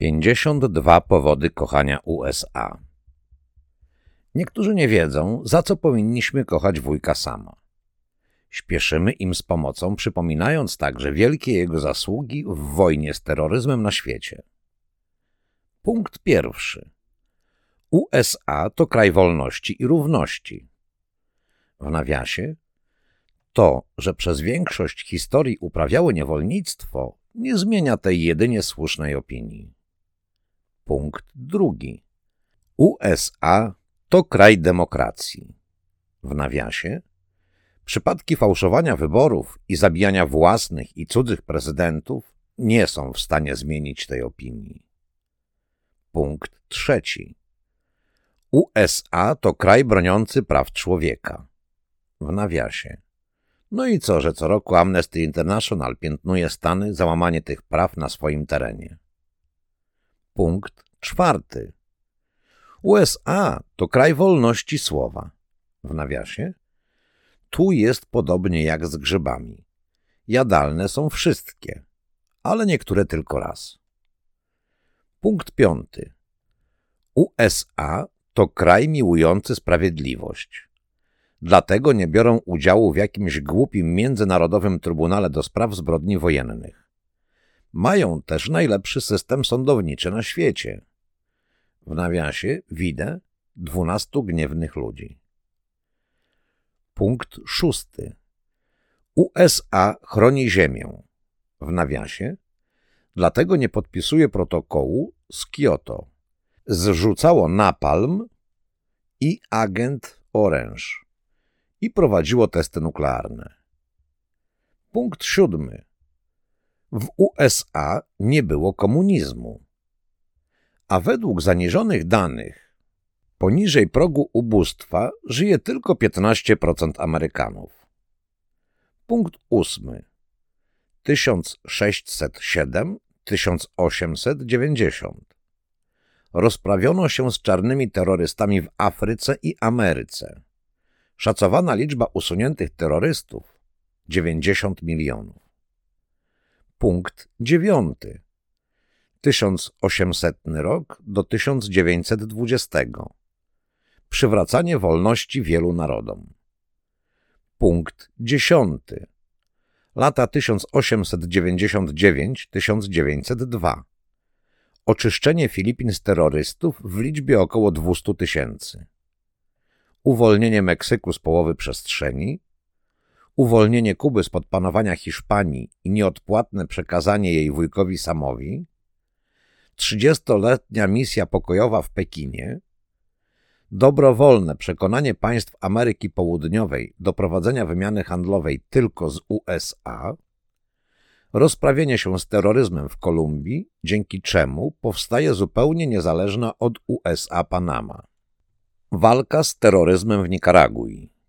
52 powody kochania USA. Niektórzy nie wiedzą, za co powinniśmy kochać wujka sama. Śpieszymy im z pomocą, przypominając także wielkie jego zasługi w wojnie z terroryzmem na świecie. Punkt pierwszy. USA to kraj wolności i równości. W nawiasie to, że przez większość historii uprawiały niewolnictwo, nie zmienia tej jedynie słusznej opinii. Punkt drugi. USA to kraj demokracji. W nawiasie przypadki fałszowania wyborów i zabijania własnych i cudzych prezydentów nie są w stanie zmienić tej opinii. Punkt trzeci. USA to kraj broniący praw człowieka. W nawiasie. No i co, że co roku Amnesty International piętnuje Stany za łamanie tych praw na swoim terenie. Punkt czwarty. USA to kraj wolności słowa. W nawiasie. Tu jest podobnie jak z grzybami. Jadalne są wszystkie, ale niektóre tylko raz. Punkt piąty. USA to kraj miłujący sprawiedliwość. Dlatego nie biorą udziału w jakimś głupim międzynarodowym trybunale do spraw zbrodni wojennych. Mają też najlepszy system sądowniczy na świecie. W nawiasie widzę dwunastu gniewnych ludzi. Punkt szósty. USA chroni ziemię. W nawiasie dlatego nie podpisuje protokołu z Kyoto. Zrzucało napalm i agent Orange i prowadziło testy nuklearne. Punkt siódmy. W USA nie było komunizmu. A według zaniżonych danych poniżej progu ubóstwa żyje tylko 15% Amerykanów. Punkt ósmy. 1607-1890 rozprawiono się z czarnymi terrorystami w Afryce i Ameryce. Szacowana liczba usuniętych terrorystów 90 milionów. Punkt dziewiąty. 1800 rok do 1920. Przywracanie wolności wielu narodom. Punkt dziesiąty. Lata 1899-1902. Oczyszczenie Filipin z terrorystów w liczbie około 200 tysięcy uwolnienie Meksyku z połowy przestrzeni, uwolnienie Kuby spod panowania Hiszpanii i nieodpłatne przekazanie jej wujkowi Samowi, trzydziestoletnia misja pokojowa w Pekinie, dobrowolne przekonanie państw Ameryki Południowej do prowadzenia wymiany handlowej tylko z USA, rozprawienie się z terroryzmem w Kolumbii, dzięki czemu powstaje zupełnie niezależna od USA Panama. Walka z terroryzmem w Nikaragui.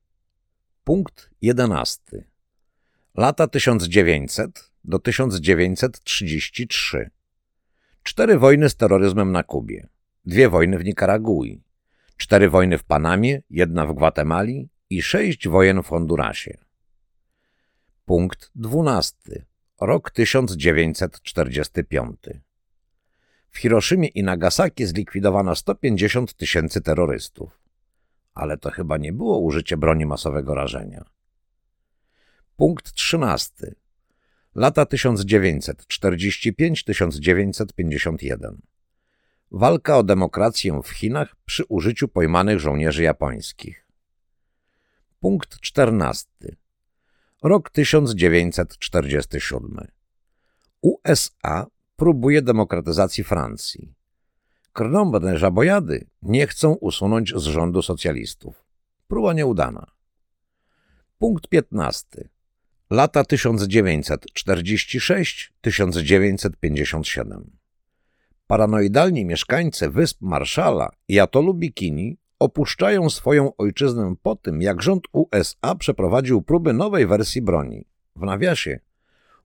Punkt 11. Lata 1900 do 1933. Cztery wojny z terroryzmem na Kubie. Dwie wojny w Nikaragui. Cztery wojny w Panamie, jedna w Gwatemali i sześć wojen w Hondurasie. Punkt 12. Rok 1945. W Hiroszymie i Nagasaki zlikwidowano 150 tysięcy terrorystów. Ale to chyba nie było użycie broni masowego rażenia. Punkt 13. Lata 1945-1951. Walka o demokrację w Chinach przy użyciu pojmanych żołnierzy japońskich. Punkt 14. Rok 1947. USA próbuje demokratyzacji Francji. Krnąbrne żabojady nie chcą usunąć z rządu socjalistów. Próba nieudana. Punkt 15. Lata 1946-1957. Paranoidalni mieszkańcy wysp Marszala i atolu Bikini opuszczają swoją ojczyznę po tym, jak rząd USA przeprowadził próby nowej wersji broni. W nawiasie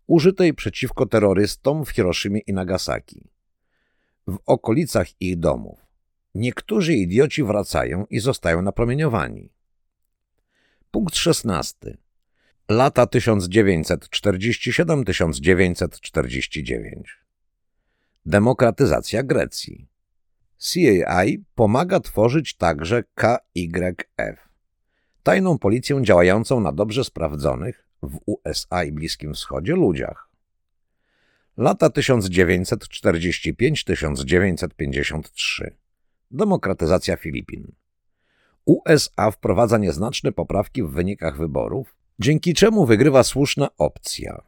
użytej przeciwko terrorystom w Hiroszymie i Nagasaki. W okolicach ich domów. Niektórzy idioci wracają i zostają napromieniowani. Punkt 16. Lata 1947-1949. Demokratyzacja Grecji. CIA pomaga tworzyć także KYF, tajną policję działającą na dobrze sprawdzonych w USA i Bliskim Wschodzie ludziach. Lata 1945-1953. Demokratyzacja Filipin. USA wprowadza nieznaczne poprawki w wynikach wyborów, dzięki czemu wygrywa słuszna opcja.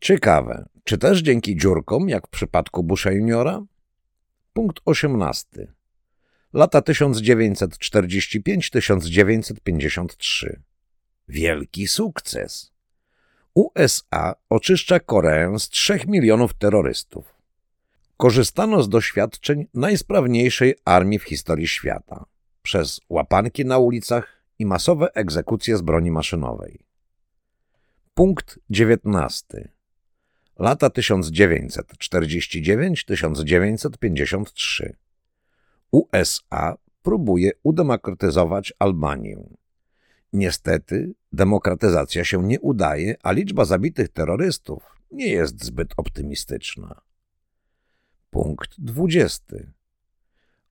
Ciekawe, czy też dzięki dziurkom, jak w przypadku Busha juniora? Punkt 18. Lata 1945-1953. Wielki sukces. USA oczyszcza Koreę z 3 milionów terrorystów. Korzystano z doświadczeń najsprawniejszej armii w historii świata przez łapanki na ulicach i masowe egzekucje z broni maszynowej. Punkt 19. Lata 1949-1953. USA próbuje udemokratyzować Albanię. Niestety, demokratyzacja się nie udaje, a liczba zabitych terrorystów nie jest zbyt optymistyczna. Punkt 20.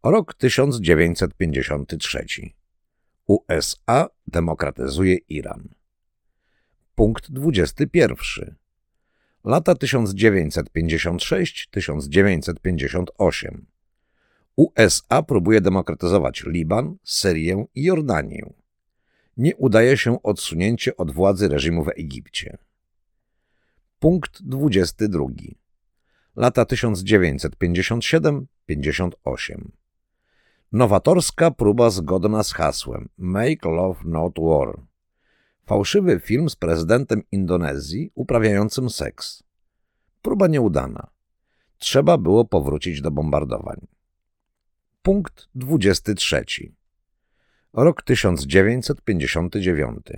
Rok 1953. USA demokratyzuje Iran. Punkt 21. Lata 1956-1958. USA próbuje demokratyzować Liban, Syrię i Jordanię. Nie udaje się odsunięcie od władzy reżimu w Egipcie. Punkt 22. Lata 1957-58. Nowatorska próba zgodna z hasłem Make Love Not War. Fałszywy film z prezydentem Indonezji uprawiającym seks. Próba nieudana. Trzeba było powrócić do bombardowań. Punkt 23. Rok 1959.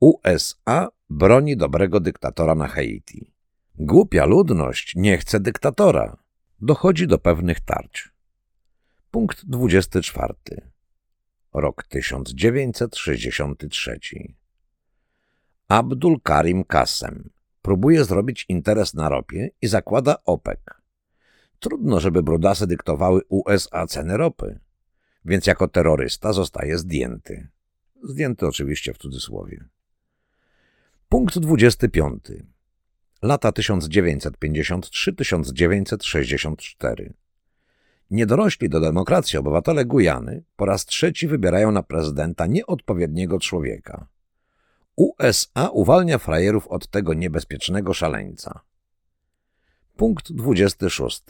USA broni dobrego dyktatora na Haiti. Głupia ludność nie chce dyktatora. Dochodzi do pewnych tarć. Punkt 24. Rok 1963. Abdul Karim Kassem próbuje zrobić interes na ropie i zakłada OPEC. Trudno, żeby brudasy dyktowały USA ceny ropy, więc jako terrorysta zostaje zdjęty. Zdjęty oczywiście w cudzysłowie. Punkt 25. Lata 1953-1964. Niedorośli do demokracji obywatele Gujany po raz trzeci wybierają na prezydenta nieodpowiedniego człowieka. USA uwalnia frajerów od tego niebezpiecznego szaleńca. Punkt 26.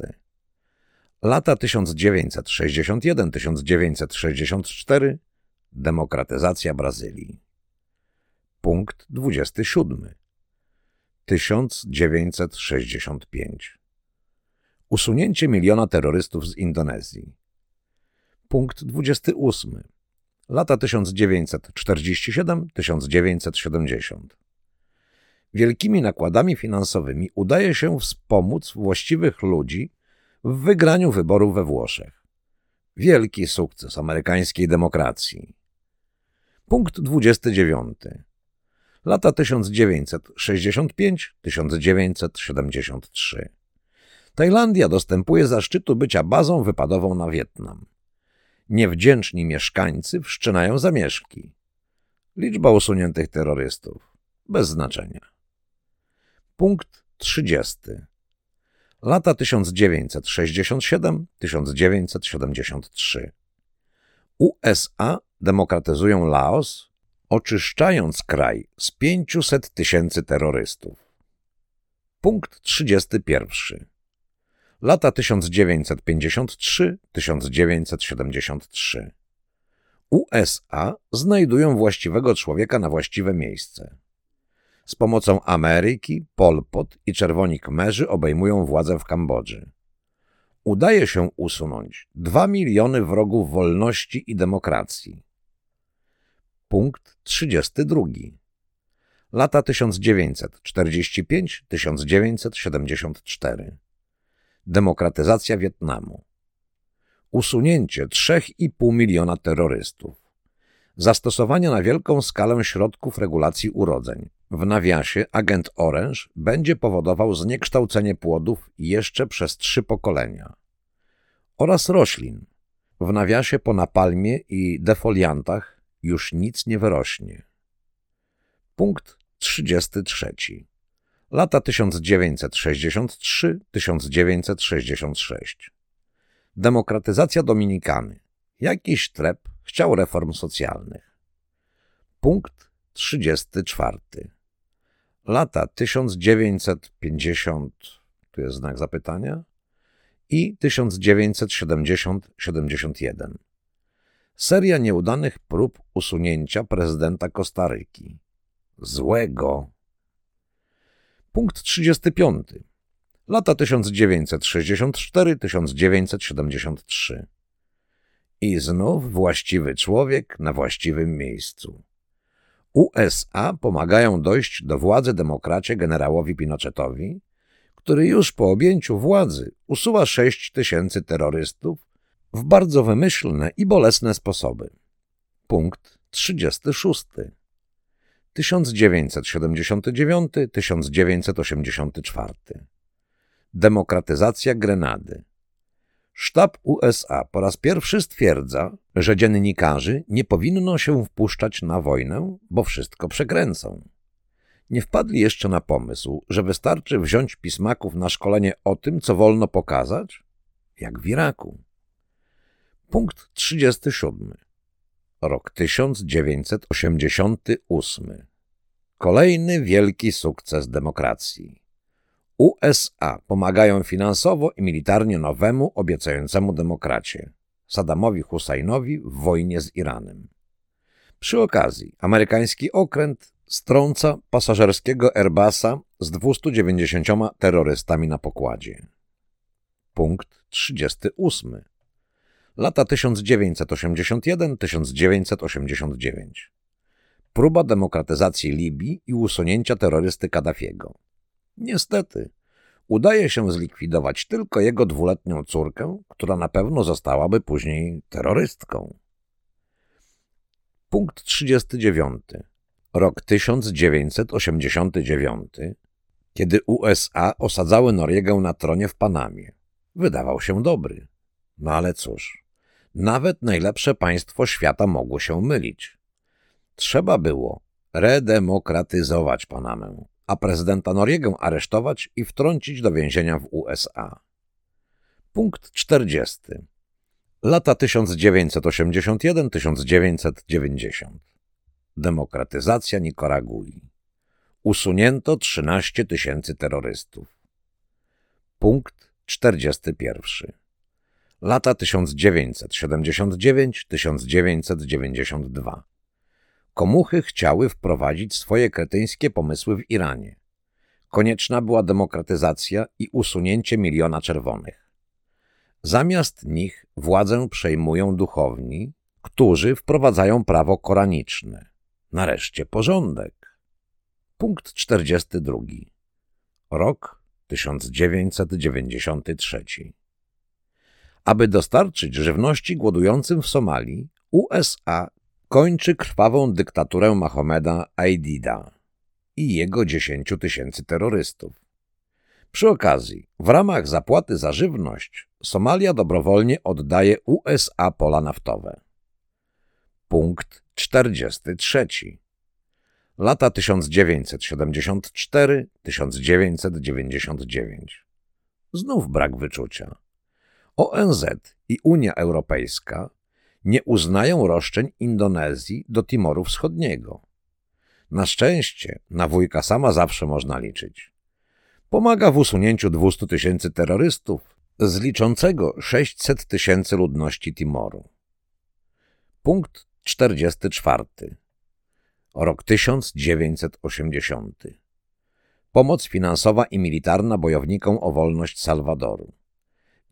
Lata 1961-1964 Demokratyzacja Brazylii. Punkt 27. 1965 Usunięcie miliona terrorystów z Indonezji. Punkt 28. Lata 1947-1970. Wielkimi nakładami finansowymi udaje się wspomóc właściwych ludzi w wygraniu wyborów we Włoszech. Wielki sukces amerykańskiej demokracji. Punkt 29. Lata 1965-1973. Tajlandia dostępuje zaszczytu bycia bazą wypadową na Wietnam. Niewdzięczni mieszkańcy wszczynają zamieszki. Liczba usuniętych terrorystów bez znaczenia. Punkt 30. Lata 1967-1973. USA demokratyzują Laos, oczyszczając kraj z 500 tysięcy terrorystów. Punkt 31. Lata 1953-1973. USA znajdują właściwego człowieka na właściwe miejsce. Z pomocą Ameryki, Pol Pot i Czerwoni Kmerzy obejmują władzę w Kambodży. Udaje się usunąć 2 miliony wrogów wolności i demokracji. Punkt 32. Lata 1945-1974. Demokratyzacja Wietnamu. Usunięcie 3,5 miliona terrorystów. Zastosowanie na wielką skalę środków regulacji urodzeń, W nawiasie agent Orange będzie powodował zniekształcenie płodów jeszcze przez trzy pokolenia. Oraz roślin. W nawiasie po napalmie i defoliantach już nic nie wyrośnie. Punkt 33. Lata 1963-1966. Demokratyzacja Dominikany. Jakiś trep chciał reform socjalnych. Punkt 34. Lata 1950, tu jest znak zapytania, i 1970-71. Seria nieudanych prób usunięcia prezydenta Kostaryki. Złego. Punkt 35. Lata 1964-1973. I znów właściwy człowiek na właściwym miejscu. USA pomagają dojść do władzy demokracie generałowi Pinochetowi, który już po objęciu władzy usuwa 6 tysięcy terrorystów w bardzo wymyślne i bolesne sposoby. Punkt 36. 1979-1984 Demokratyzacja Grenady Sztab USA po raz pierwszy stwierdza, że dziennikarzy nie powinno się wpuszczać na wojnę, bo wszystko przekręcą. Nie wpadli jeszcze na pomysł, że wystarczy wziąć pismaków na szkolenie o tym, co wolno pokazać? Jak w Iraku. Punkt 37. Rok 1988. Kolejny wielki sukces demokracji. USA pomagają finansowo i militarnie nowemu, obiecającemu demokracie, Saddamowi Husajnowi w wojnie z Iranem. Przy okazji amerykański okręt strąca pasażerskiego Airbusa z 290 terrorystami na pokładzie. Punkt 38. Lata 1981-1989. Próba demokratyzacji Libii i usunięcia terrorysty Kaddafiego. Niestety, udaje się zlikwidować tylko jego dwuletnią córkę, która na pewno zostałaby później terrorystką. Punkt 39. Rok 1989, kiedy USA osadzały Noriegę na tronie w Panamie. Wydawał się dobry. No ale cóż, nawet najlepsze państwo świata mogło się mylić. Trzeba było redemokratyzować Panamę, a prezydenta Noriegę aresztować i wtrącić do więzienia w USA. Punkt 40. Lata 1981-1990. Demokratyzacja Nikaragui. Usunięto 13 tysięcy terrorystów. Punkt 41. Lata 1979-1992. Komuchy chciały wprowadzić swoje kretyńskie pomysły w Iranie. Konieczna była demokratyzacja i usunięcie miliona czerwonych. Zamiast nich władzę przejmują duchowni, którzy wprowadzają prawo koraniczne. Nareszcie porządek. Punkt 42. Rok 1993. Aby dostarczyć żywności głodującym w Somalii, USA kończy krwawą dyktaturę Mahomeda Aidida i jego 10 tysięcy terrorystów. Przy okazji, w ramach zapłaty za żywność, Somalia dobrowolnie oddaje USA pola naftowe. Punkt 43. Lata 1974-1999. Znów brak wyczucia. ONZ i Unia Europejska nie uznają roszczeń Indonezji do Timoru Wschodniego. Na szczęście na wujka sama zawsze można liczyć. Pomaga w usunięciu 200 tysięcy terrorystów z liczącego 600 tysięcy ludności Timoru. Punkt 44. Rok 1980. Pomoc finansowa i militarna bojownikom o wolność Salwadoru.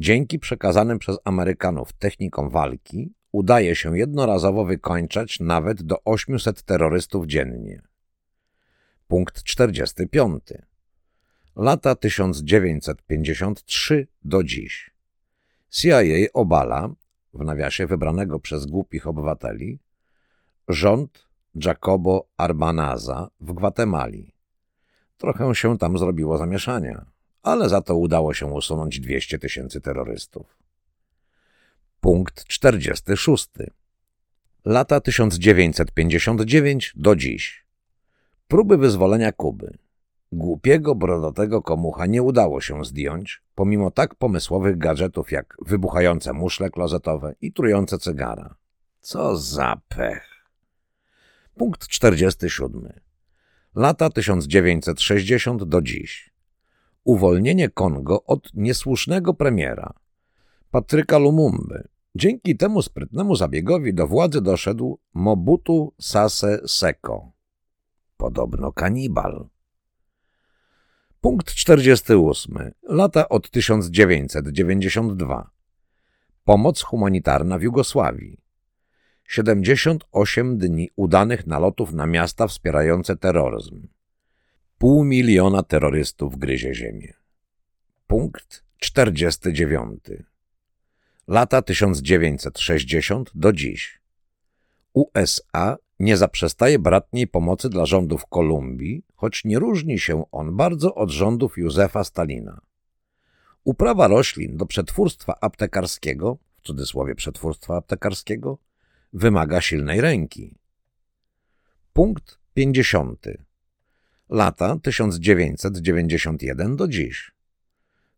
Dzięki przekazanym przez Amerykanów technikom walki udaje się jednorazowo wykończać nawet do 800 terrorystów dziennie. Punkt 45. Lata 1953 do dziś. CIA obala, w nawiasie wybranego przez głupich obywateli, rząd Jacobo Arbanaza w Gwatemali. Trochę się tam zrobiło zamieszania, ale za to udało się usunąć 200 tysięcy terrorystów. Punkt 46. Lata 1959 do dziś. Próby wyzwolenia Kuby. Głupiego, brodatego komucha nie udało się zdjąć, pomimo tak pomysłowych gadżetów jak wybuchające muszle klozetowe i trujące cygara. Co za pech. Punkt 47. Lata 1960 do dziś. Uwolnienie Kongo od niesłusznego premiera. Patryka Lumumby. Dzięki temu sprytnemu zabiegowi do władzy doszedł Mobutu Sase Seko. Podobno kanibal. Punkt 48. Lata od 1992. Pomoc humanitarna w Jugosławii. 78 dni udanych nalotów na miasta wspierające terroryzm. Pół miliona terrorystów gryzie ziemię. Punkt 49. Lata 1960 do dziś. USA nie zaprzestaje bratniej pomocy dla rządów Kolumbii, choć nie różni się on bardzo od rządów Józefa Stalina. Uprawa roślin do przetwórstwa aptekarskiego, w cudzysłowie przetwórstwa aptekarskiego, wymaga silnej ręki. Punkt 50. Lata 1991 do dziś.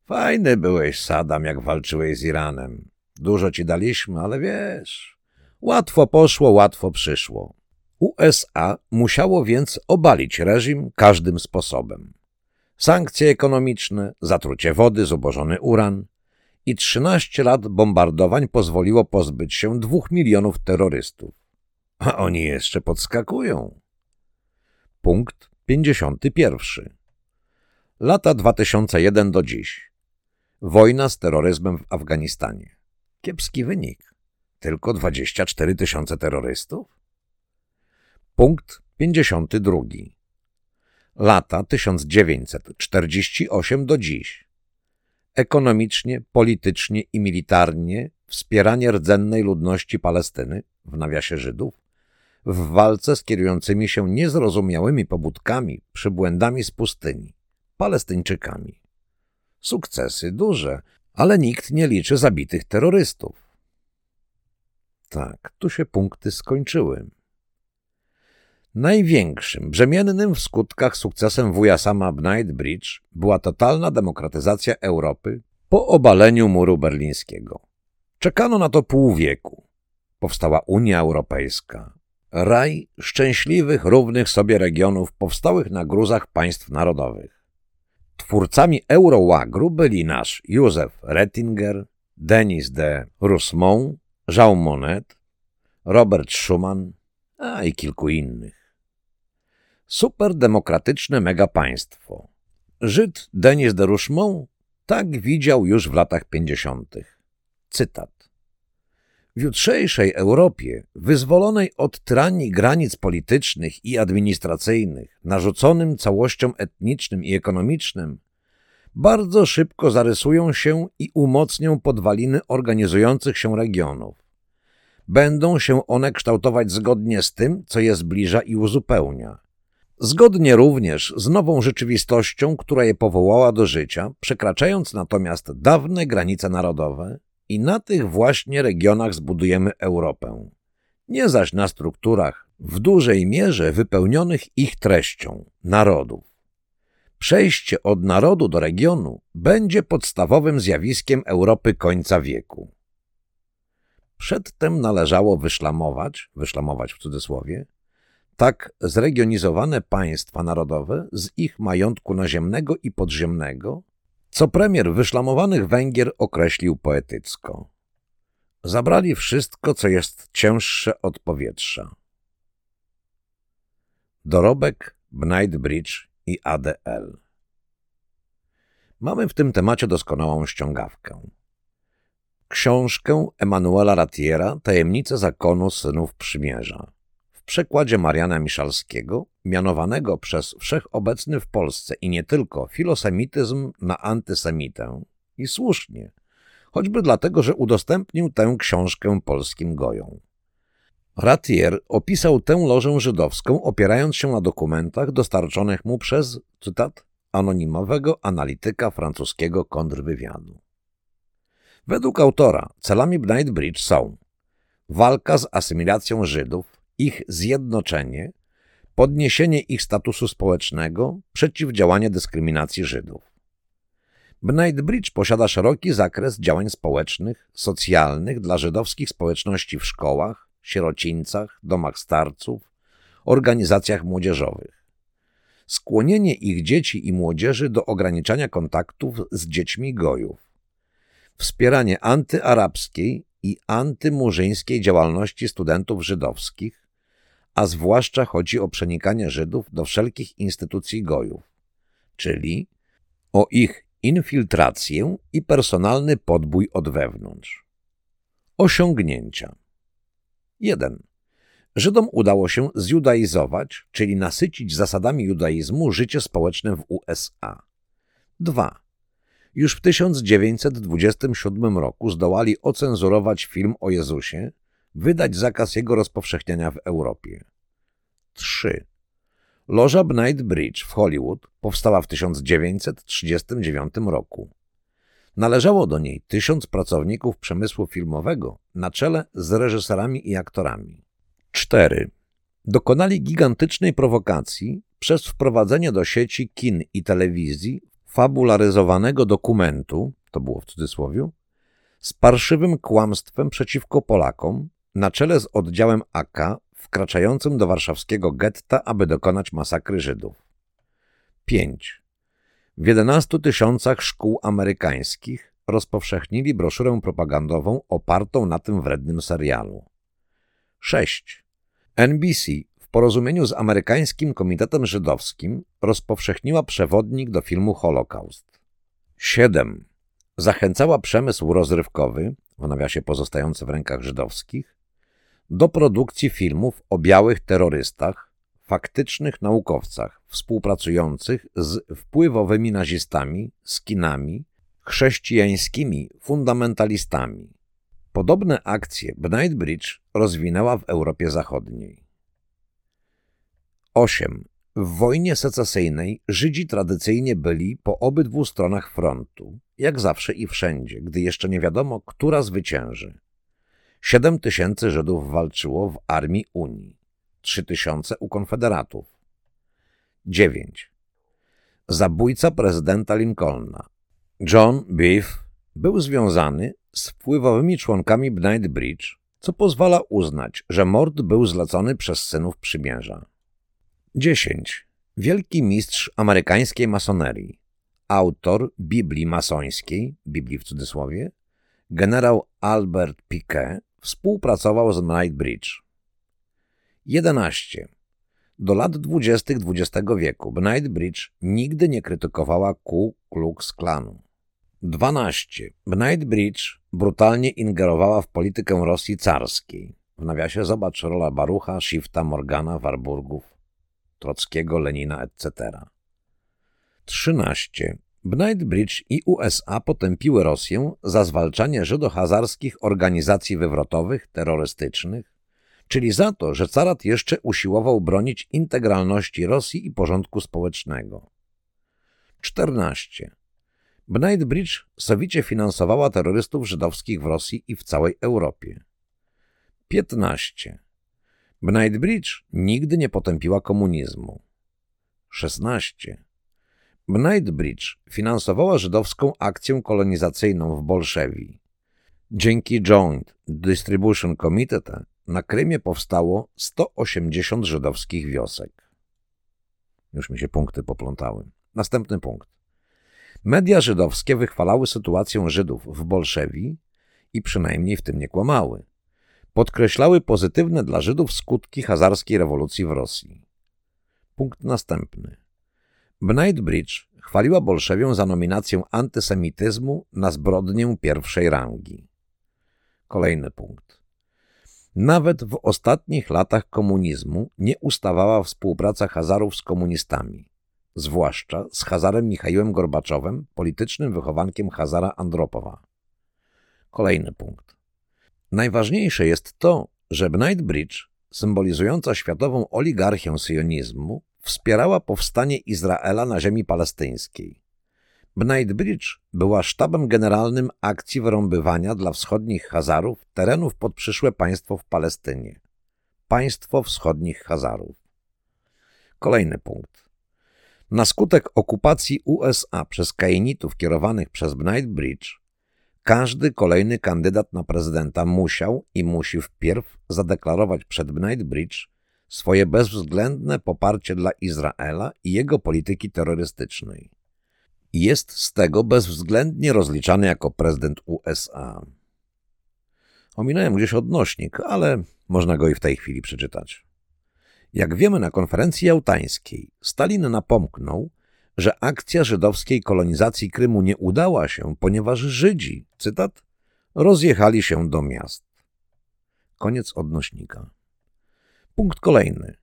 Fajny byłeś, Sadam, jak walczyłeś z Iranem. Dużo ci daliśmy, ale wiesz, łatwo poszło, łatwo przyszło. USA musiało więc obalić reżim każdym sposobem. Sankcje ekonomiczne, zatrucie wody, zubożony uran i 13 lat bombardowań pozwoliło pozbyć się dwóch milionów terrorystów. A oni jeszcze podskakują. Punkt 51. Lata 2001 do dziś. Wojna z terroryzmem w Afganistanie. Kiepski wynik. Tylko 24 tysiące terrorystów? Punkt 52. Lata 1948 do dziś. Ekonomicznie, politycznie i militarnie wspieranie rdzennej ludności Palestyny, w nawiasie Żydów, w walce z kierującymi się niezrozumiałymi pobudkami, przybłędami z pustyni, Palestyńczykami. Sukcesy duże, ale nikt nie liczy zabitych terrorystów. Tak, tu się punkty skończyły. Największym, brzemiennym w skutkach sukcesem wuja sama Bridge była totalna demokratyzacja Europy po obaleniu muru berlińskiego. Czekano na to pół wieku. Powstała Unia Europejska, raj szczęśliwych, równych sobie regionów powstałych na gruzach państw narodowych. Twórcami Eurołagru byli nasz Józef Rettinger, Denis de Roussemont, Jean Monnet, Robert Schuman, a i kilku innych superdemokratyczne megapaństwo. Żyd Denis de Rouchemont tak widział już w latach pięćdziesiątych. Cytat. W jutrzejszej Europie, wyzwolonej od tyranii granic politycznych i administracyjnych, narzuconym całościom etnicznym i ekonomicznym, bardzo szybko zarysują się i umocnią podwaliny organizujących się regionów. Będą się one kształtować zgodnie z tym, co je zbliża i uzupełnia – Zgodnie również z nową rzeczywistością, która je powołała do życia, przekraczając natomiast dawne granice narodowe i na tych właśnie regionach zbudujemy Europę. Nie zaś na strukturach w dużej mierze wypełnionych ich treścią, narodów. Przejście od narodu do regionu będzie podstawowym zjawiskiem Europy końca wieku. Przedtem należało wyszlamować, wyszlamować w cudzysłowie, tak zregionizowane państwa narodowe z ich majątku naziemnego i podziemnego, co premier wyszlamowanych Węgier określił poetycko. Zabrali wszystko, co jest cięższe od powietrza. Dorobek, Bridge i ADL. Mamy w tym temacie doskonałą ściągawkę. Książkę Emanuela Ratiera Tajemnice zakonu synów przymierza przekładzie Mariana Miszalskiego, mianowanego przez wszechobecny w Polsce i nie tylko filosemityzm na antysemitę. I słusznie, choćby dlatego, że udostępnił tę książkę polskim gojom. Ratier opisał tę lożę żydowską opierając się na dokumentach dostarczonych mu przez, cytat, anonimowego analityka francuskiego kontrwywiadu. Według autora celami Bridge są walka z asymilacją Żydów, ich zjednoczenie, podniesienie ich statusu społecznego, przeciwdziałanie dyskryminacji Żydów. Bridge posiada szeroki zakres działań społecznych, socjalnych dla żydowskich społeczności w szkołach, sierocińcach, domach starców, organizacjach młodzieżowych. Skłonienie ich dzieci i młodzieży do ograniczania kontaktów z dziećmi gojów. Wspieranie antyarabskiej i antymurzyńskiej działalności studentów żydowskich, a zwłaszcza chodzi o przenikanie Żydów do wszelkich instytucji gojów, czyli o ich infiltrację i personalny podbój od wewnątrz. Osiągnięcia 1. Żydom udało się zjudaizować, czyli nasycić zasadami judaizmu życie społeczne w USA. 2. Już w 1927 roku zdołali ocenzurować film o Jezusie, wydać zakaz jego rozpowszechniania w Europie. 3. Loża Bnight Bridge w Hollywood powstała w 1939 roku. Należało do niej tysiąc pracowników przemysłu filmowego na czele z reżyserami i aktorami. 4. Dokonali gigantycznej prowokacji przez wprowadzenie do sieci kin i telewizji fabularyzowanego dokumentu, to było w cudzysłowie, z parszywym kłamstwem przeciwko Polakom na czele z oddziałem AK wkraczającym do warszawskiego getta, aby dokonać masakry Żydów. 5. W 11 tysiącach szkół amerykańskich rozpowszechnili broszurę propagandową opartą na tym wrednym serialu. 6. NBC w porozumieniu z amerykańskim Komitetem Żydowskim rozpowszechniła przewodnik do filmu Holokaust. 7. Zachęcała przemysł rozrywkowy, w nawiasie pozostający w rękach żydowskich, do produkcji filmów o białych terrorystach, faktycznych naukowcach współpracujących z wpływowymi nazistami, skinami, chrześcijańskimi fundamentalistami. Podobne akcje Bridge rozwinęła w Europie Zachodniej. 8. W wojnie secesyjnej Żydzi tradycyjnie byli po obydwu stronach frontu, jak zawsze i wszędzie, gdy jeszcze nie wiadomo, która zwycięży. 7 tysięcy Żydów walczyło w armii Unii, 3 tysiące u konfederatów. 9. Zabójca prezydenta Lincolna, John Beef, był związany z wpływowymi członkami Bnight Bridge, co pozwala uznać, że mord był zlecony przez synów przymierza. 10. Wielki mistrz amerykańskiej masonerii, autor Biblii masońskiej, Biblii w cudzysłowie, generał Albert Piquet współpracował z Knightbridge. 11. Do lat 20. XX wieku Knightbridge nigdy nie krytykowała Ku Klux Klanu. 12. Knightbridge brutalnie ingerowała w politykę Rosji carskiej. W nawiasie zobacz rola Barucha, Shifta, Morgana, Warburgów, Trockiego, Lenina, etc. 13. Bridge i USA potępiły Rosję za zwalczanie żydohazarskich organizacji wywrotowych, terrorystycznych, czyli za to, że carat jeszcze usiłował bronić integralności Rosji i porządku społecznego. 14. Bridge sowicie finansowała terrorystów żydowskich w Rosji i w całej Europie. 15. Bridge nigdy nie potępiła komunizmu. 16. Knightbridge finansowała żydowską akcję kolonizacyjną w Bolszewii. Dzięki Joint Distribution Committee na Krymie powstało 180 żydowskich wiosek. Już mi się punkty poplątały. Następny punkt. Media żydowskie wychwalały sytuację Żydów w Bolszewii i przynajmniej w tym nie kłamały. Podkreślały pozytywne dla Żydów skutki hazarskiej rewolucji w Rosji. Punkt następny. Bridge chwaliła Bolszewią za nominację antysemityzmu na zbrodnię pierwszej rangi. Kolejny punkt. Nawet w ostatnich latach komunizmu nie ustawała współpraca Hazarów z komunistami, zwłaszcza z Hazarem Michałem Gorbaczowem, politycznym wychowankiem Hazara Andropowa. Kolejny punkt. Najważniejsze jest to, że Knightsbridge, symbolizująca światową oligarchię syjonizmu, wspierała powstanie Izraela na ziemi palestyńskiej. Knightsbridge była sztabem generalnym akcji wyrąbywania dla wschodnich Hazarów terenów pod przyszłe państwo w Palestynie. Państwo wschodnich Hazarów. Kolejny punkt. Na skutek okupacji USA przez kainitów kierowanych przez Knightsbridge, każdy kolejny kandydat na prezydenta musiał i musi wpierw zadeklarować przed Knightsbridge swoje bezwzględne poparcie dla Izraela i jego polityki terrorystycznej. Jest z tego bezwzględnie rozliczany jako prezydent USA. Ominąłem gdzieś odnośnik, ale można go i w tej chwili przeczytać. Jak wiemy na konferencji jałtańskiej, Stalin napomknął, że akcja żydowskiej kolonizacji Krymu nie udała się, ponieważ Żydzi, cytat, rozjechali się do miast. Koniec odnośnika. Punkt kolejny.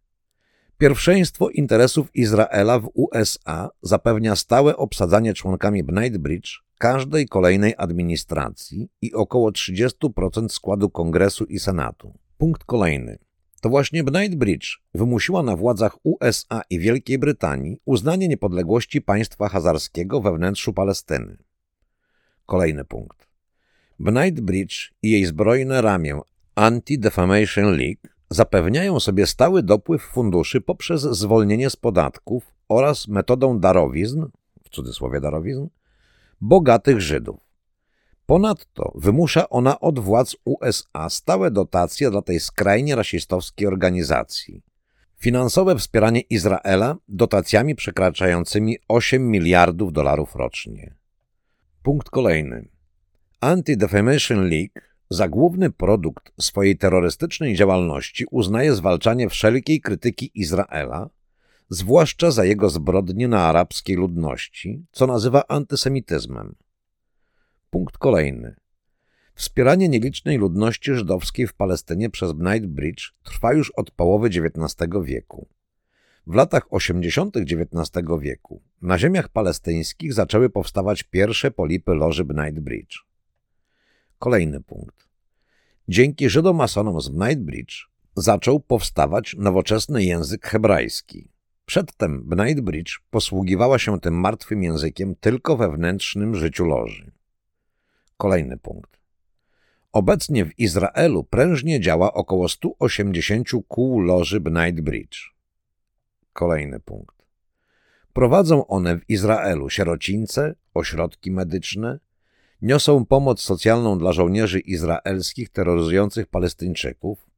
Pierwszeństwo interesów Izraela w USA zapewnia stałe obsadzanie członkami Knightsbridge każdej kolejnej administracji i około 30% składu Kongresu i Senatu. Punkt kolejny. To właśnie Knightsbridge wymusiła na władzach USA i Wielkiej Brytanii uznanie niepodległości państwa hazarskiego we wnętrzu Palestyny. Kolejny punkt. Knightsbridge i jej zbrojne ramię Anti-Defamation League zapewniają sobie stały dopływ funduszy poprzez zwolnienie z podatków oraz metodą darowizn, w cudzysłowie darowizn, bogatych Żydów. Ponadto wymusza ona od władz USA stałe dotacje dla tej skrajnie rasistowskiej organizacji. Finansowe wspieranie Izraela dotacjami przekraczającymi 8 miliardów dolarów rocznie. Punkt kolejny. Anti-Defamation League za główny produkt swojej terrorystycznej działalności uznaje zwalczanie wszelkiej krytyki Izraela, zwłaszcza za jego zbrodnie na arabskiej ludności, co nazywa antysemityzmem. Punkt kolejny. Wspieranie nielicznej ludności żydowskiej w Palestynie przez Knightsbridge trwa już od połowy XIX wieku. W latach 80. XIX wieku na ziemiach palestyńskich zaczęły powstawać pierwsze polipy loży Knightsbridge. Kolejny punkt. Dzięki Żydomasonom z Knightsbridge zaczął powstawać nowoczesny język hebrajski. Przedtem Knightsbridge posługiwała się tym martwym językiem tylko we wewnętrznym życiu loży. Kolejny punkt. Obecnie w Izraelu prężnie działa około 180 kół loży Knightsbridge. Kolejny punkt. Prowadzą one w Izraelu sierocińce, ośrodki medyczne, niosą pomoc socjalną dla żołnierzy izraelskich terroryzujących Palestyńczyków,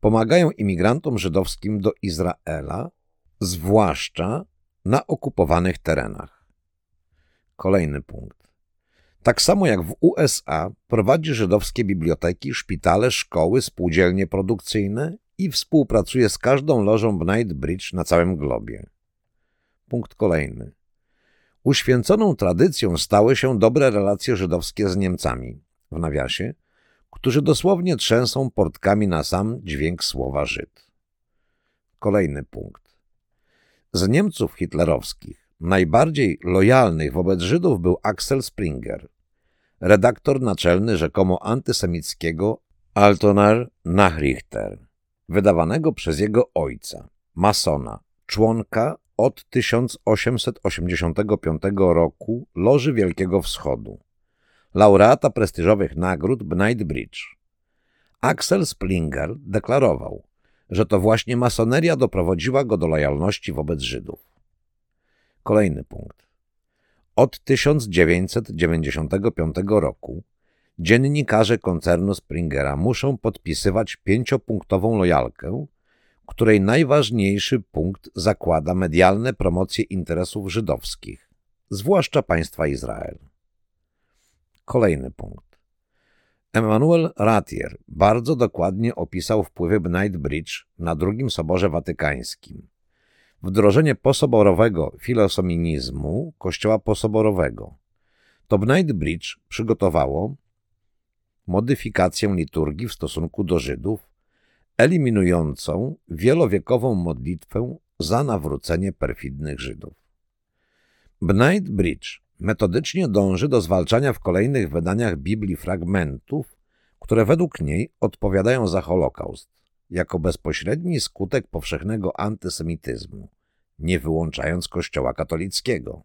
pomagają imigrantom żydowskim do Izraela, zwłaszcza na okupowanych terenach. Kolejny punkt. Tak samo jak w USA prowadzi żydowskie biblioteki, szpitale, szkoły, spółdzielnie produkcyjne i współpracuje z każdą lożą w Knightsbridge na całym globie. Punkt kolejny. Uświęconą tradycją stały się dobre relacje żydowskie z Niemcami, w nawiasie, którzy dosłownie trzęsą portkami na sam dźwięk słowa Żyd. Kolejny punkt. Z Niemców hitlerowskich najbardziej lojalnych wobec Żydów był Axel Springer, redaktor naczelny rzekomo antysemickiego Altonar Nachrichter, wydawanego przez jego ojca, masona, członka od 1885 roku Loży Wielkiego Wschodu, laureata prestiżowych nagród Knightsbridge. Axel Springer deklarował, że to właśnie masoneria doprowadziła go do lojalności wobec Żydów. Kolejny punkt. Od 1995 roku dziennikarze koncernu Springera muszą podpisywać pięciopunktową lojalkę, której najważniejszy punkt zakłada medialne promocje interesów żydowskich, zwłaszcza państwa Izrael. Kolejny punkt. Emmanuel Ratier bardzo dokładnie opisał wpływy Knightsbridge na drugim Soborze Watykańskim. Wdrożenie posoborowego filosominizmu kościoła posoborowego. To Knightsbridge przygotowało modyfikację liturgii w stosunku do Żydów eliminującą wielowiekową modlitwę za nawrócenie perfidnych Żydów. Bridge metodycznie dąży do zwalczania w kolejnych wydaniach Biblii fragmentów które według niej odpowiadają za Holokaust jako bezpośredni skutek powszechnego antysemityzmu, nie wyłączając Kościoła katolickiego.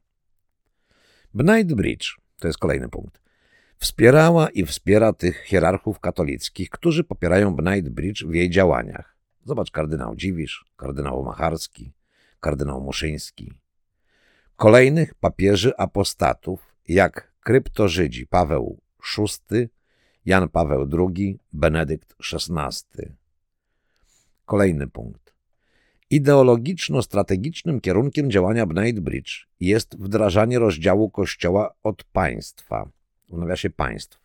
Bnight Bridge, to jest kolejny punkt, wspierała i wspiera tych hierarchów katolickich, którzy popierają Bnight Bridge w jej działaniach. Zobacz kardynał Dziwisz, kardynał Macharski, kardynał Muszyński. Kolejnych papieży apostatów, jak kryptożydzi Paweł VI, Jan Paweł II, Benedykt XVI. Kolejny punkt. Ideologiczno-strategicznym kierunkiem działania Bridge jest wdrażanie rozdziału Kościoła od państwa, w nawiasie państw,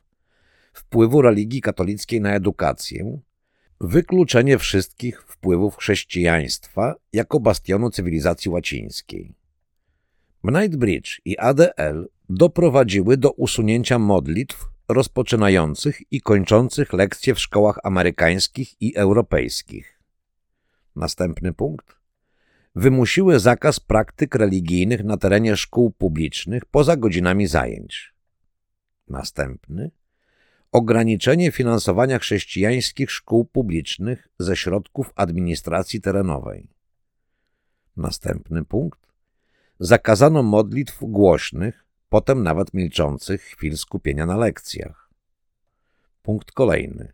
wpływu religii katolickiej na edukację, wykluczenie wszystkich wpływów chrześcijaństwa jako bastionu cywilizacji łacińskiej. Bridge i ADL doprowadziły do usunięcia modlitw rozpoczynających i kończących lekcje w szkołach amerykańskich i europejskich. Następny punkt. Wymusiły zakaz praktyk religijnych na terenie szkół publicznych poza godzinami zajęć. Następny. Ograniczenie finansowania chrześcijańskich szkół publicznych ze środków administracji terenowej. Następny punkt. Zakazano modlitw głośnych, potem nawet milczących chwil skupienia na lekcjach. Punkt kolejny.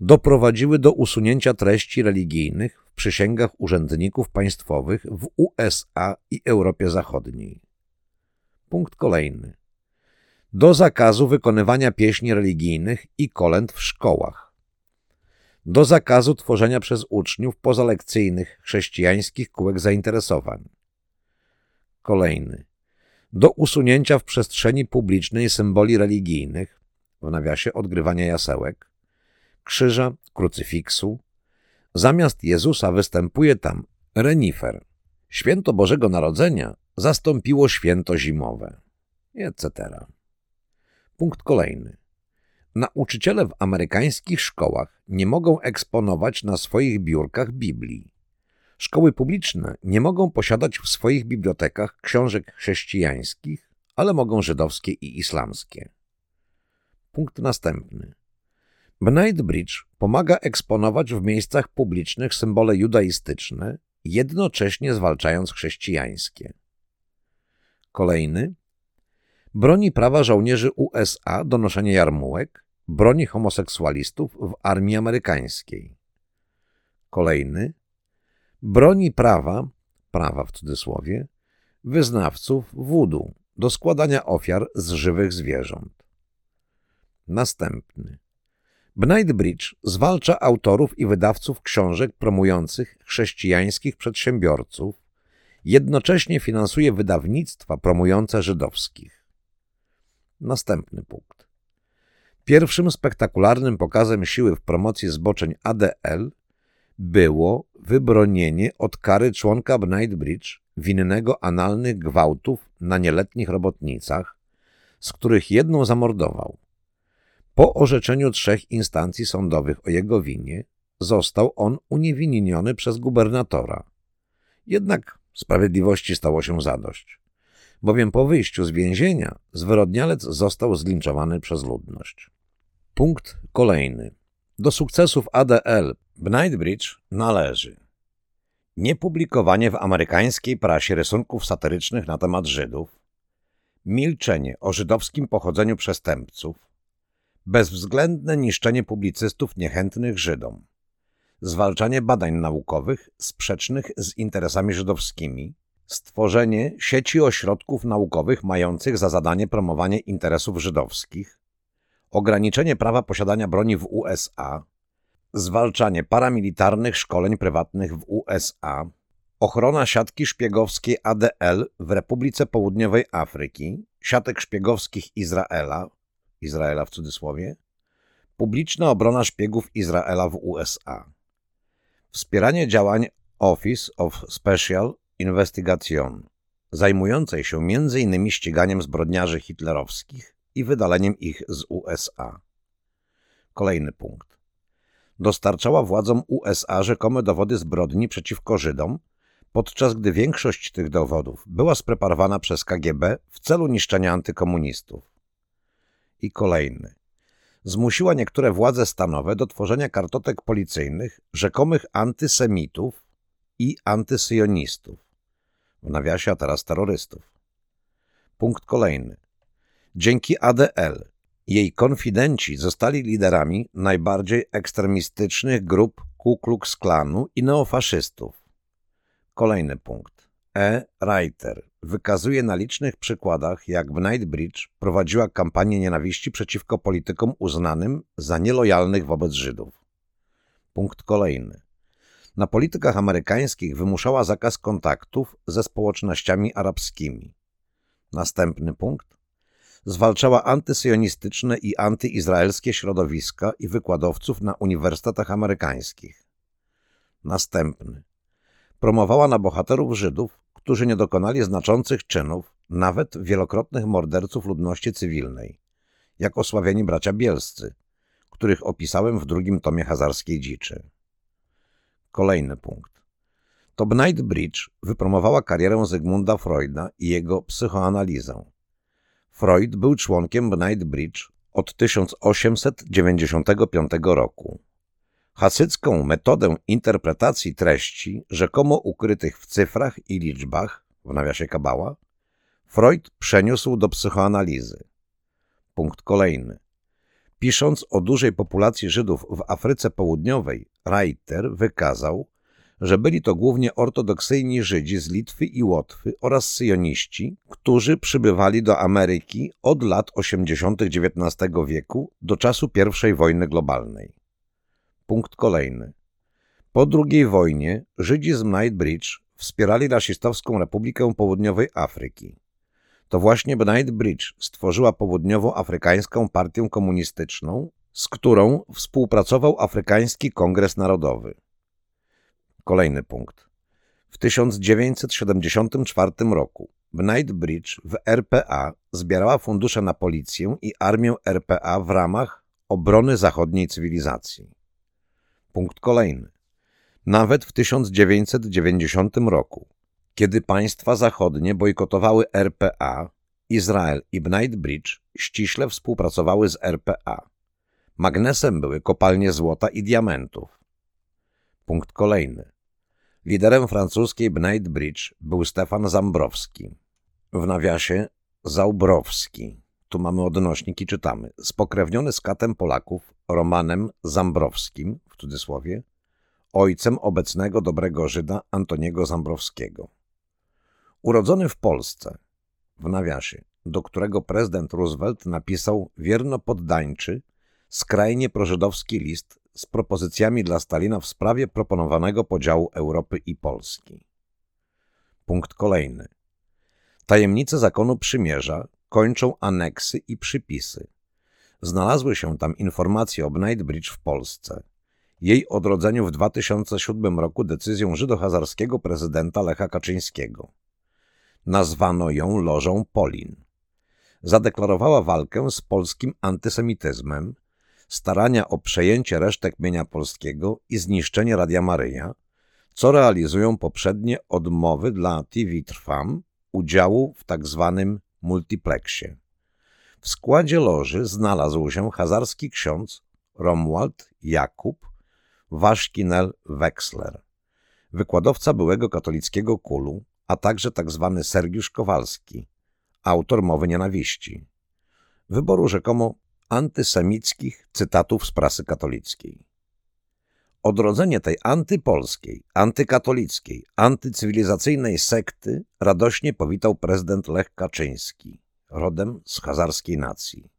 Doprowadziły do usunięcia treści religijnych w przysięgach urzędników państwowych w USA i Europie Zachodniej. Punkt kolejny. Do zakazu wykonywania pieśni religijnych i kolęd w szkołach. Do zakazu tworzenia przez uczniów pozalekcyjnych chrześcijańskich kółek zainteresowań. Kolejny do usunięcia w przestrzeni publicznej symboli religijnych, w nawiasie odgrywania jasełek, krzyża, krucyfiksu. Zamiast Jezusa występuje tam renifer. Święto Bożego Narodzenia zastąpiło święto zimowe, etc. Punkt kolejny. Nauczyciele w amerykańskich szkołach nie mogą eksponować na swoich biurkach Biblii. Szkoły publiczne nie mogą posiadać w swoich bibliotekach książek chrześcijańskich, ale mogą żydowskie i islamskie. Punkt następny. Bnight Bridge pomaga eksponować w miejscach publicznych symbole judaistyczne, jednocześnie zwalczając chrześcijańskie. Kolejny. Broni prawa żołnierzy USA do noszenia jarmułek, broni homoseksualistów w armii amerykańskiej. Kolejny broni prawa, prawa w cudzysłowie, wyznawców wudu do składania ofiar z żywych zwierząt. Następny. Bridge zwalcza autorów i wydawców książek promujących chrześcijańskich przedsiębiorców, jednocześnie finansuje wydawnictwa promujące żydowskich. Następny punkt. Pierwszym spektakularnym pokazem siły w promocji zboczeń ADL było wybronienie od kary członka Bridge winnego analnych gwałtów na nieletnich robotnicach, z których jedną zamordował. Po orzeczeniu trzech instancji sądowych o jego winie został on uniewinniony przez gubernatora. Jednak sprawiedliwości stało się zadość, bowiem po wyjściu z więzienia zwyrodnialec został zlinczowany przez ludność. Punkt kolejny. Do sukcesów ADL Bridge należy niepublikowanie w amerykańskiej prasie rysunków satyrycznych na temat Żydów, milczenie o żydowskim pochodzeniu przestępców, bezwzględne niszczenie publicystów niechętnych Żydom, zwalczanie badań naukowych sprzecznych z interesami żydowskimi, stworzenie sieci ośrodków naukowych mających za zadanie promowanie interesów żydowskich, ograniczenie prawa posiadania broni w USA, zwalczanie paramilitarnych szkoleń prywatnych w USA, ochrona siatki szpiegowskiej ADL w Republice Południowej Afryki, siatek szpiegowskich Izraela, Izraela w cudzysłowie, publiczna obrona szpiegów Izraela w USA, wspieranie działań Office of Special Investigation, zajmującej się m.in. ściganiem zbrodniarzy hitlerowskich i wydaleniem ich z USA. Kolejny punkt. Dostarczała władzom USA rzekome dowody zbrodni przeciwko Żydom, podczas gdy większość tych dowodów była spreparowana przez KGB w celu niszczenia antykomunistów. I kolejny. zmusiła niektóre władze stanowe do tworzenia kartotek policyjnych rzekomych antysemitów i antysyjonistów, w nawiasie a teraz terrorystów. Punkt kolejny. Dzięki ADL jej konfidenci zostali liderami najbardziej ekstremistycznych grup Ku Klux Klanu i neofaszystów. Kolejny punkt. E. Reiter wykazuje na licznych przykładach, jak w Knightbridge prowadziła kampanię nienawiści przeciwko politykom uznanym za nielojalnych wobec Żydów. Punkt kolejny. Na politykach amerykańskich wymuszała zakaz kontaktów ze społecznościami arabskimi. Następny punkt. Zwalczała antysyjonistyczne i antyizraelskie środowiska i wykładowców na uniwersytetach amerykańskich. Następny. Promowała na bohaterów Żydów, którzy nie dokonali znaczących czynów, nawet wielokrotnych morderców ludności cywilnej, jak osławieni bracia bielscy, których opisałem w drugim tomie Hazarskiej Dziczy. Kolejny punkt. To Bridge wypromowała karierę Zygmunda Freuda i jego psychoanalizę. Freud był członkiem Bridge od 1895 roku. Hasycką metodę interpretacji treści, rzekomo ukrytych w cyfrach i liczbach, w nawiasie Kabała, Freud przeniósł do psychoanalizy. Punkt kolejny. Pisząc o dużej populacji Żydów w Afryce Południowej, Reiter wykazał, że byli to głównie ortodoksyjni Żydzi z Litwy i Łotwy oraz syjoniści, którzy przybywali do Ameryki od lat 80. XIX wieku do czasu I wojny globalnej. Punkt kolejny. Po II wojnie Żydzi z Knightbridge wspierali rasistowską Republikę Południowej Afryki. To właśnie Knightbridge stworzyła południowoafrykańską partię komunistyczną, z którą współpracował Afrykański Kongres Narodowy. Kolejny punkt. W 1974 roku Knightbridge w RPA zbierała fundusze na policję i armię RPA w ramach obrony zachodniej cywilizacji. Punkt kolejny. Nawet w 1990 roku, kiedy państwa zachodnie bojkotowały RPA, Izrael i Bridge ściśle współpracowały z RPA. Magnesem były kopalnie złota i diamentów. Punkt kolejny. Liderem francuskiej Bridge był Stefan Zambrowski. W nawiasie Zaubrowski. Tu mamy odnośnik i czytamy. Spokrewniony z katem Polaków Romanem Zambrowskim cudzysłowie, ojcem obecnego dobrego Żyda Antoniego Zambrowskiego. Urodzony w Polsce, w nawiasie, do którego prezydent Roosevelt napisał wierno poddańczy, skrajnie prożydowski list z propozycjami dla Stalina w sprawie proponowanego podziału Europy i Polski. Punkt kolejny. Tajemnice zakonu przymierza kończą aneksy i przypisy. Znalazły się tam informacje o Knightbridge w Polsce, jej odrodzeniu w 2007 roku decyzją żydohazarskiego prezydenta Lecha Kaczyńskiego. Nazwano ją Lożą Polin. Zadeklarowała walkę z polskim antysemityzmem, starania o przejęcie resztek mienia polskiego i zniszczenie Radia Maryja, co realizują poprzednie odmowy dla TV Trwam udziału w tzw. Tak multiplexie. W składzie loży znalazł się hazarski ksiądz Romuald Jakub, Waszkinel Wexler, wykładowca byłego katolickiego kulu, a także tzw. Tak Sergiusz Kowalski, autor mowy nienawiści, wyboru rzekomo antysemickich cytatów z prasy katolickiej. Odrodzenie tej antypolskiej, antykatolickiej, antycywilizacyjnej sekty radośnie powitał prezydent Lech Kaczyński, rodem z hazarskiej nacji.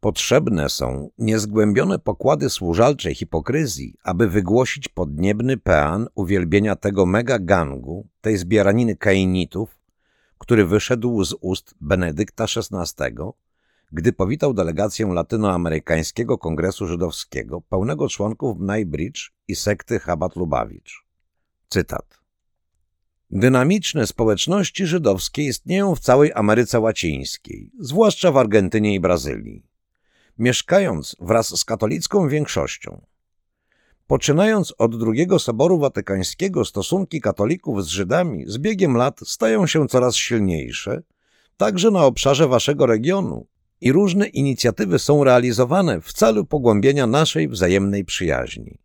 Potrzebne są niezgłębione pokłady służalczej hipokryzji, aby wygłosić podniebny pean uwielbienia tego mega gangu, tej zbieraniny kainitów, który wyszedł z ust Benedykta XVI, gdy powitał delegację latynoamerykańskiego Kongresu Żydowskiego, pełnego członków Bridge i sekty Chabad Lubawicz. Cytat. Dynamiczne społeczności żydowskie istnieją w całej Ameryce Łacińskiej, zwłaszcza w Argentynie i Brazylii mieszkając wraz z katolicką większością. Poczynając od drugiego Soboru Watykańskiego stosunki katolików z Żydami z biegiem lat stają się coraz silniejsze, także na obszarze waszego regionu, i różne inicjatywy są realizowane w celu pogłębienia naszej wzajemnej przyjaźni.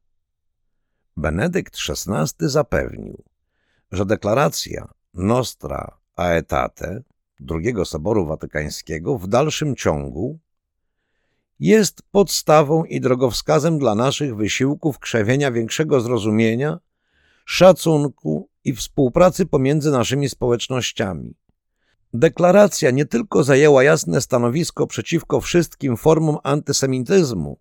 Benedykt XVI zapewnił, że deklaracja Nostra Aetate II Soboru Watykańskiego w dalszym ciągu jest podstawą i drogowskazem dla naszych wysiłków krzewienia większego zrozumienia, szacunku i współpracy pomiędzy naszymi społecznościami. Deklaracja nie tylko zajęła jasne stanowisko przeciwko wszystkim formom antysemityzmu,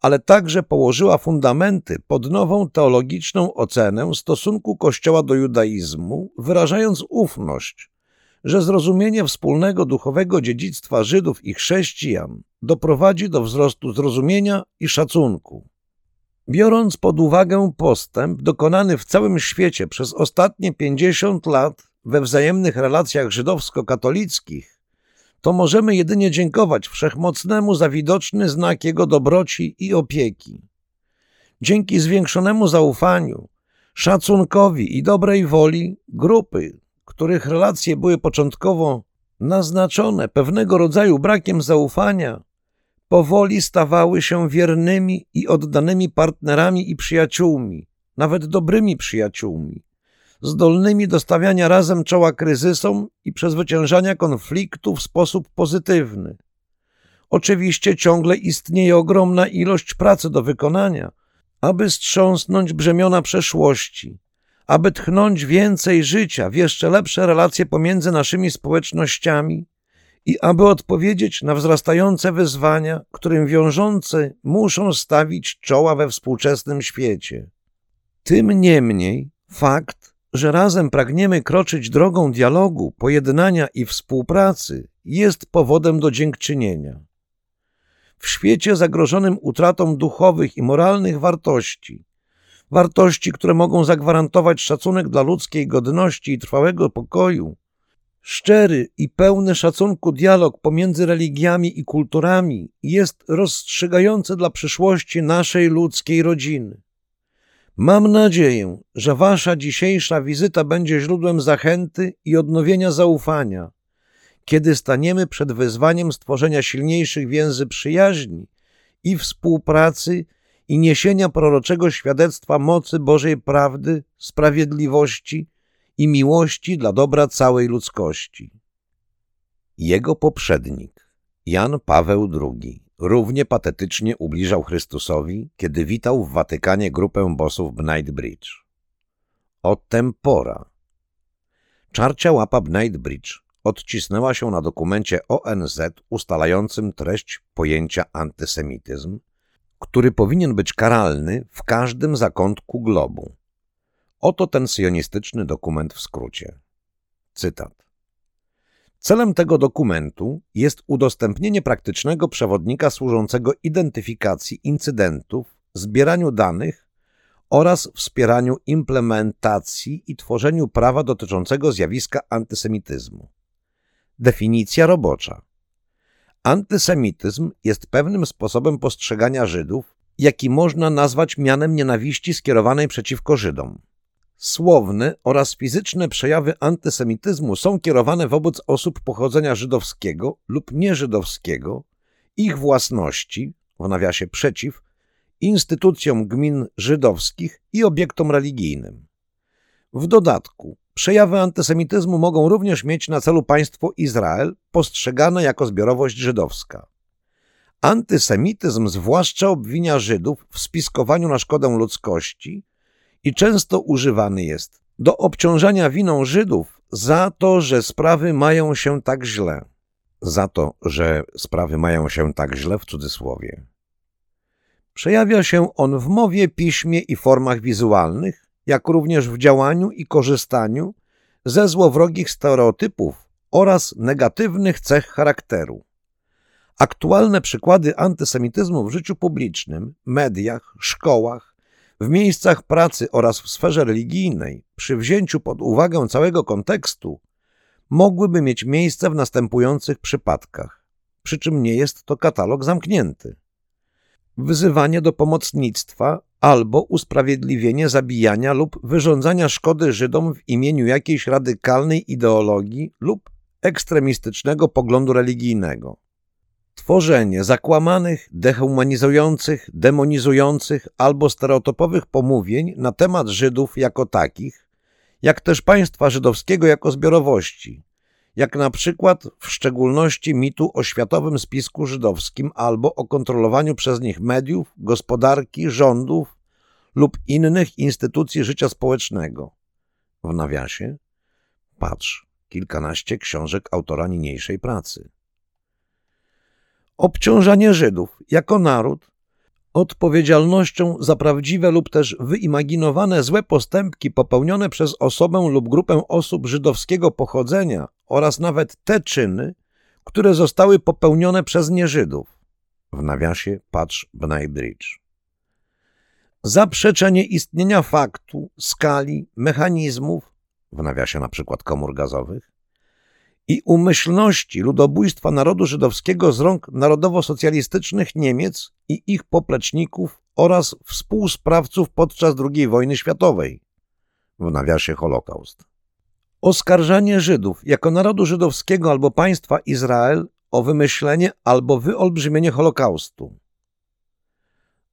ale także położyła fundamenty pod nową teologiczną ocenę stosunku Kościoła do judaizmu, wyrażając ufność, że zrozumienie wspólnego duchowego dziedzictwa Żydów i chrześcijan doprowadzi do wzrostu zrozumienia i szacunku. Biorąc pod uwagę postęp dokonany w całym świecie przez ostatnie 50 lat we wzajemnych relacjach żydowsko-katolickich, to możemy jedynie dziękować Wszechmocnemu za widoczny znak Jego dobroci i opieki. Dzięki zwiększonemu zaufaniu, szacunkowi i dobrej woli grupy, których relacje były początkowo naznaczone pewnego rodzaju brakiem zaufania, powoli stawały się wiernymi i oddanymi partnerami i przyjaciółmi, nawet dobrymi przyjaciółmi, zdolnymi do stawiania razem czoła kryzysom i przezwyciężania konfliktu w sposób pozytywny. Oczywiście ciągle istnieje ogromna ilość pracy do wykonania, aby strząsnąć brzemiona przeszłości, aby tchnąć więcej życia w jeszcze lepsze relacje pomiędzy naszymi społecznościami i aby odpowiedzieć na wzrastające wyzwania, którym wiążące muszą stawić czoła we współczesnym świecie. Tym niemniej fakt, że razem pragniemy kroczyć drogą dialogu, pojednania i współpracy, jest powodem do dziękczynienia. W świecie zagrożonym utratą duchowych i moralnych wartości, wartości, które mogą zagwarantować szacunek dla ludzkiej godności i trwałego pokoju, szczery i pełny szacunku dialog pomiędzy religiami i kulturami jest rozstrzygający dla przyszłości naszej ludzkiej rodziny. Mam nadzieję, że Wasza dzisiejsza wizyta będzie źródłem zachęty i odnowienia zaufania, kiedy staniemy przed wyzwaniem stworzenia silniejszych więzy przyjaźni i współpracy i niesienia proroczego świadectwa mocy Bożej prawdy, sprawiedliwości i miłości dla dobra całej ludzkości. Jego poprzednik, Jan Paweł II, równie patetycznie ubliżał Chrystusowi, kiedy witał w Watykanie grupę bosów Knightbridge. Od tempora. Czarcia łapa Knightbridge odcisnęła się na dokumencie ONZ ustalającym treść pojęcia antysemityzm, który powinien być karalny w każdym zakątku globu. Oto ten sionistyczny dokument w skrócie. Cytat. Celem tego dokumentu jest udostępnienie praktycznego przewodnika służącego identyfikacji incydentów, zbieraniu danych oraz wspieraniu implementacji i tworzeniu prawa dotyczącego zjawiska antysemityzmu. Definicja robocza. Antysemityzm jest pewnym sposobem postrzegania Żydów, jaki można nazwać mianem nienawiści skierowanej przeciwko Żydom. Słowne oraz fizyczne przejawy antysemityzmu są kierowane wobec osób pochodzenia żydowskiego lub nieżydowskiego, ich własności, w nawiasie przeciw, instytucjom gmin żydowskich i obiektom religijnym. W dodatku, przejawy antysemityzmu mogą również mieć na celu państwo Izrael, postrzegane jako zbiorowość żydowska. Antysemityzm zwłaszcza obwinia Żydów w spiskowaniu na szkodę ludzkości – i często używany jest do obciążania winą Żydów za to, że sprawy mają się tak źle. Za to, że sprawy mają się tak źle w cudzysłowie. Przejawia się on w mowie, piśmie i formach wizualnych, jak również w działaniu i korzystaniu ze złowrogich stereotypów oraz negatywnych cech charakteru. Aktualne przykłady antysemityzmu w życiu publicznym, mediach, szkołach, w miejscach pracy oraz w sferze religijnej, przy wzięciu pod uwagę całego kontekstu, mogłyby mieć miejsce w następujących przypadkach, przy czym nie jest to katalog zamknięty. Wyzywanie do pomocnictwa albo usprawiedliwienie zabijania lub wyrządzania szkody Żydom w imieniu jakiejś radykalnej ideologii lub ekstremistycznego poglądu religijnego. Tworzenie zakłamanych, dehumanizujących, demonizujących albo stereotypowych pomówień na temat Żydów jako takich, jak też państwa żydowskiego jako zbiorowości, jak na przykład w szczególności mitu o światowym spisku żydowskim albo o kontrolowaniu przez nich mediów, gospodarki, rządów lub innych instytucji życia społecznego. W nawiasie patrz kilkanaście książek autora niniejszej pracy. Obciążanie Żydów jako naród odpowiedzialnością za prawdziwe lub też wyimaginowane złe postępki popełnione przez osobę lub grupę osób żydowskiego pochodzenia oraz nawet te czyny, które zostały popełnione przez nieżydów. W nawiasie patrz Bnai. Zaprzeczenie istnienia faktu, skali, mechanizmów, w nawiasie na przykład komór gazowych, i umyślności ludobójstwa narodu żydowskiego z rąk narodowo-socjalistycznych Niemiec i ich popleczników oraz współsprawców podczas II wojny światowej, w nawiasie Holokaust. Oskarżanie Żydów jako narodu żydowskiego albo państwa Izrael o wymyślenie albo wyolbrzymienie Holokaustu.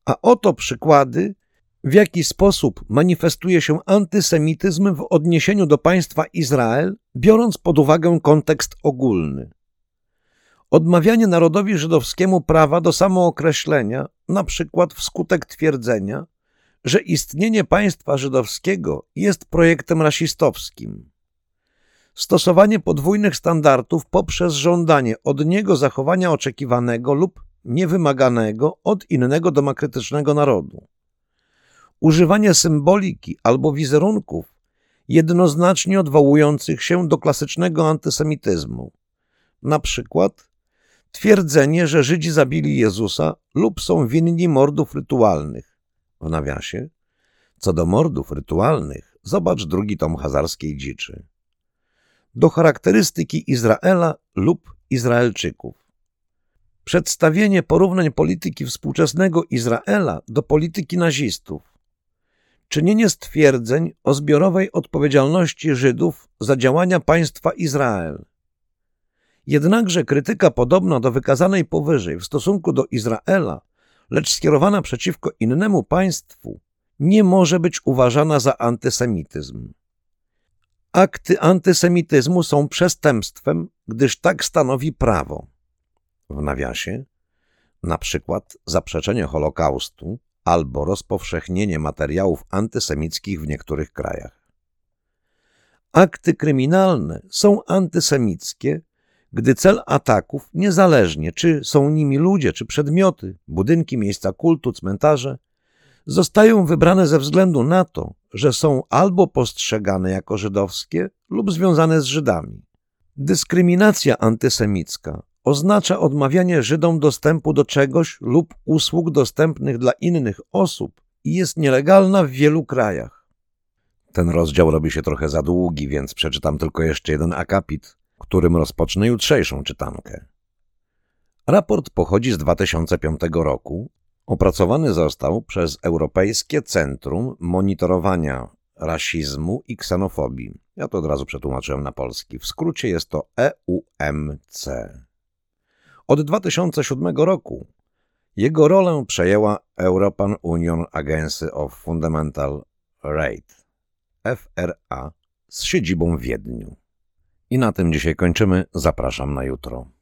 A oto przykłady w jaki sposób manifestuje się antysemityzm w odniesieniu do państwa Izrael, biorąc pod uwagę kontekst ogólny. Odmawianie narodowi żydowskiemu prawa do samookreślenia, na przykład wskutek twierdzenia, że istnienie państwa żydowskiego jest projektem rasistowskim. Stosowanie podwójnych standardów poprzez żądanie od niego zachowania oczekiwanego lub niewymaganego od innego demokratycznego narodu używanie symboliki albo wizerunków jednoznacznie odwołujących się do klasycznego antysemityzmu. Na przykład twierdzenie, że Żydzi zabili Jezusa lub są winni mordów rytualnych. W nawiasie, co do mordów rytualnych, zobacz drugi tom hazarskiej dziczy. Do charakterystyki Izraela lub Izraelczyków. Przedstawienie porównań polityki współczesnego Izraela do polityki nazistów czynienie stwierdzeń o zbiorowej odpowiedzialności Żydów za działania państwa Izrael. Jednakże krytyka podobna do wykazanej powyżej w stosunku do Izraela, lecz skierowana przeciwko innemu państwu, nie może być uważana za antysemityzm. Akty antysemityzmu są przestępstwem, gdyż tak stanowi prawo. W nawiasie, na przykład zaprzeczenie Holokaustu albo rozpowszechnienie materiałów antysemickich w niektórych krajach. Akty kryminalne są antysemickie, gdy cel ataków, niezależnie czy są nimi ludzie, czy przedmioty, budynki, miejsca kultu, cmentarze, zostają wybrane ze względu na to, że są albo postrzegane jako żydowskie lub związane z Żydami. Dyskryminacja antysemicka oznacza odmawianie Żydom dostępu do czegoś lub usług dostępnych dla innych osób i jest nielegalna w wielu krajach. Ten rozdział robi się trochę za długi, więc przeczytam tylko jeszcze jeden akapit, którym rozpocznę jutrzejszą czytankę. Raport pochodzi z 2005 roku. Opracowany został przez Europejskie Centrum Monitorowania Rasizmu i Ksenofobii. Ja to od razu przetłumaczyłem na polski. W skrócie jest to EUMC. Od 2007 roku jego rolę przejęła European Union Agency of Fundamental Rights, FRA, z siedzibą w Wiedniu. I na tym dzisiaj kończymy. Zapraszam na jutro.